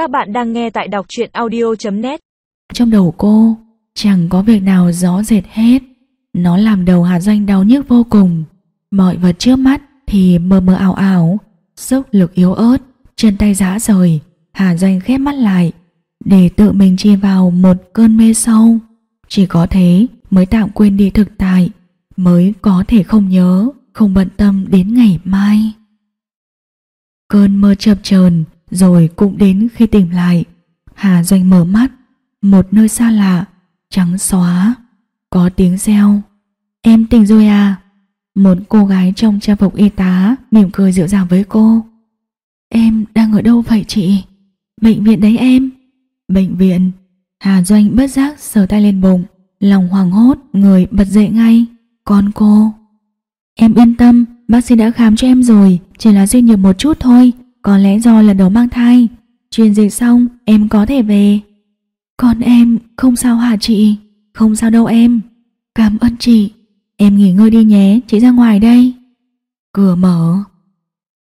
Các bạn đang nghe tại đọc truyện audio.net Trong đầu cô, Chẳng có việc nào rõ rệt hết. Nó làm đầu Hà Doanh đau nhức vô cùng. Mọi vật trước mắt Thì mờ mờ ảo ảo Sức lực yếu ớt, Chân tay rã rời. Hà Doanh khép mắt lại, Để tự mình chia vào một cơn mê sâu. Chỉ có thế mới tạm quên đi thực tại, Mới có thể không nhớ, Không bận tâm đến ngày mai. Cơn mơ chập chờn rồi cũng đến khi tỉnh lại. Hà Doanh mở mắt, một nơi xa lạ, trắng xóa, có tiếng reo. Em tỉnh rồi à? Một cô gái trong trang phục y tá mỉm cười dịu dàng với cô. Em đang ở đâu vậy chị? Bệnh viện đấy em. Bệnh viện. Hà Doanh bất giác sờ tay lên bụng, lòng hoảng hốt, người bật dậy ngay. Con cô. Em yên tâm, bác sĩ đã khám cho em rồi, chỉ là suy nhược một chút thôi, có lẽ do lần đầu mang thai. Truyền dịch xong em có thể về. Con em không sao hả chị? Không sao đâu em. Cảm ơn chị. Em nghỉ ngơi đi nhé chị ra ngoài đây. Cửa mở.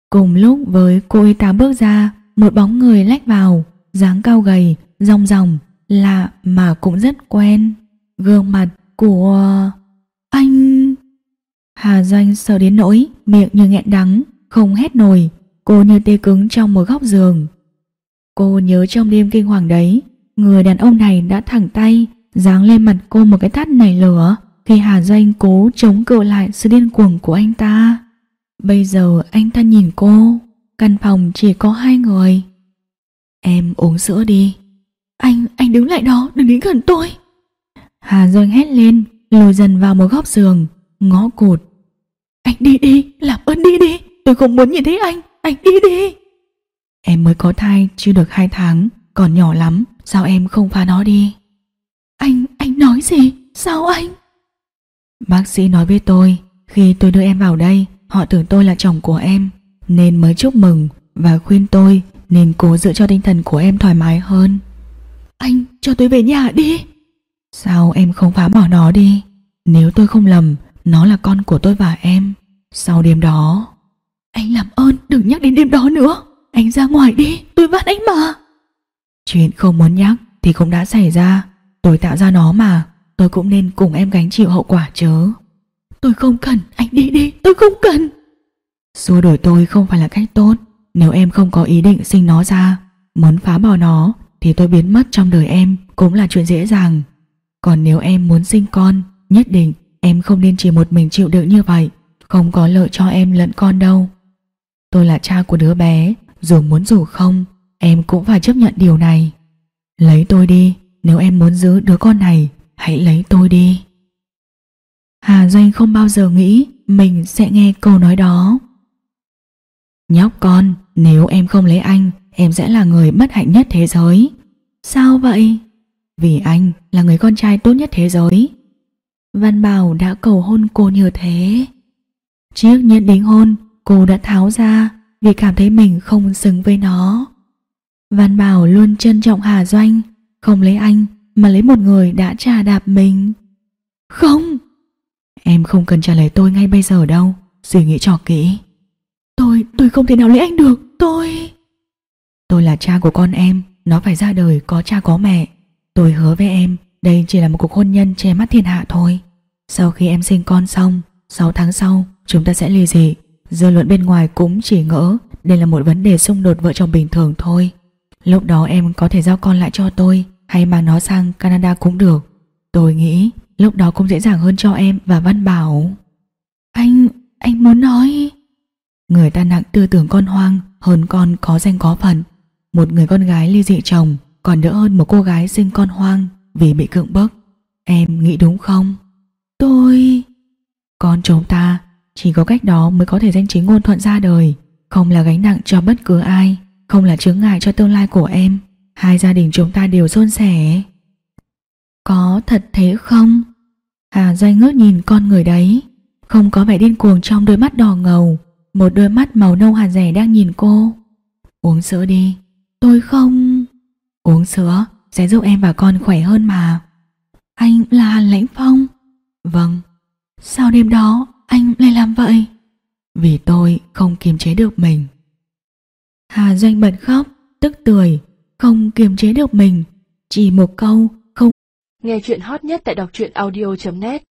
Cùng lúc với cô y tá bước ra Một bóng người lách vào dáng cao gầy, rong ròng Lạ mà cũng rất quen. Gương mặt của... Anh... Hà Doanh sợ đến nỗi Miệng như nghẹn đắng Không hét nổi. Cô như tê cứng trong một góc giường. Cô nhớ trong đêm kinh hoàng đấy, người đàn ông này đã thẳng tay giáng lên mặt cô một cái tát nảy lửa khi Hà Doanh cố chống cự lại sự điên cuồng của anh ta. Bây giờ anh ta nhìn cô, căn phòng chỉ có hai người. Em uống sữa đi. Anh, anh đứng lại đó, đừng đến gần tôi. Hà Doanh hét lên, lùi dần vào một góc giường, ngõ cụt. Anh đi đi, làm ơn đi đi, tôi không muốn nhìn thấy anh. Anh đi đi. Em mới có thai chưa được 2 tháng Còn nhỏ lắm Sao em không phá nó đi? Anh, anh nói gì? Sao anh? Bác sĩ nói với tôi Khi tôi đưa em vào đây Họ tưởng tôi là chồng của em Nên mới chúc mừng Và khuyên tôi Nên cố giữ cho tinh thần của em thoải mái hơn. Anh cho tôi về nhà đi. Sao em không phá bỏ nó đi? Nếu tôi không lầm Nó là con của tôi và em. Sau đêm đó anh làm đừng nhắc đến đêm đó nữa. Anh ra ngoài đi. Tôi bắt anh mà. Chuyện không muốn nhắc Thì cũng đã xảy ra. Tôi tạo ra nó mà. Tôi cũng nên cùng em gánh chịu hậu quả chứ. Tôi không cần. Anh đi đi. Tôi không cần. Xua đổi tôi không phải là cách tốt. Nếu em không có ý định sinh nó ra Muốn phá bỏ nó Thì tôi biến mất trong đời em Cũng là chuyện dễ dàng. Còn nếu em muốn sinh con Nhất định em không nên chỉ một mình chịu đựng như vậy. Không có lợi cho em lẫn con đâu Tôi là cha của đứa bé, dù muốn dù không, em cũng phải chấp nhận điều này. Lấy tôi đi, nếu em muốn giữ đứa con này, hãy lấy tôi đi. Hà Doanh không bao giờ nghĩ mình sẽ nghe câu nói đó. Nhóc con, nếu em không lấy anh, em sẽ là người bất hạnh nhất thế giới. Sao vậy? Vì anh là người con trai tốt nhất thế giới. Văn Bảo đã cầu hôn cô như thế. Chiếc nhẫn đính hôn cô đã tháo ra vì cảm thấy mình không xứng với nó. Văn Bảo luôn trân trọng Hà Doanh, không lấy anh mà lấy một người đã trà đạp mình. Không! Em không cần trả lời tôi ngay bây giờ đâu, suy nghĩ cho kỹ. Tôi, tôi không thể nào lấy anh được, tôi... Tôi là cha của con em, nó phải ra đời có cha có mẹ. Tôi hứa với em, đây chỉ là một cuộc hôn nhân che mắt thiên hạ thôi. Sau khi em sinh con xong, 6 tháng sau, chúng ta sẽ ly dị. Dư luận bên ngoài cũng chỉ ngỡ đây là một vấn đề xung đột vợ chồng bình thường thôi. Lúc đó em có thể giao con lại cho tôi hay mang nó sang Canada cũng được. Tôi nghĩ lúc đó cũng dễ dàng hơn cho em và Văn Bảo. Anh, anh muốn nói... Người ta nặng tư tưởng con hoang hơn con có danh có phận. Một người con gái ly dị chồng còn đỡ hơn một cô gái sinh con hoang vì bị cưỡng bức. Em nghĩ đúng không? Tôi... Con chúng ta chỉ có cách đó mới có thể danh chính ngôn thuận ra đời. Không là gánh nặng cho bất cứ ai, Không là chướng ngại cho tương lai của em. Hai gia đình chúng ta đều xôn xẻ Có thật thế không? Hà Doanh ngước nhìn con người đấy. Không có vẻ điên cuồng trong đôi mắt đỏ ngầu, Một đôi mắt màu nâu hạt rẻ đang nhìn cô. Uống sữa đi. Tôi không. Uống sữa, sẽ giúp em và con khỏe hơn mà. Anh là Hàn Lãnh Phong. Vâng. Sau đêm đó lại làm vậy? Vì tôi không kiềm chế được mình. Hà Doanh bật khóc, tức tười, không kiềm chế được mình. Chỉ một câu, không Nghe chuyện hot nhất tại đọc truyện audio.net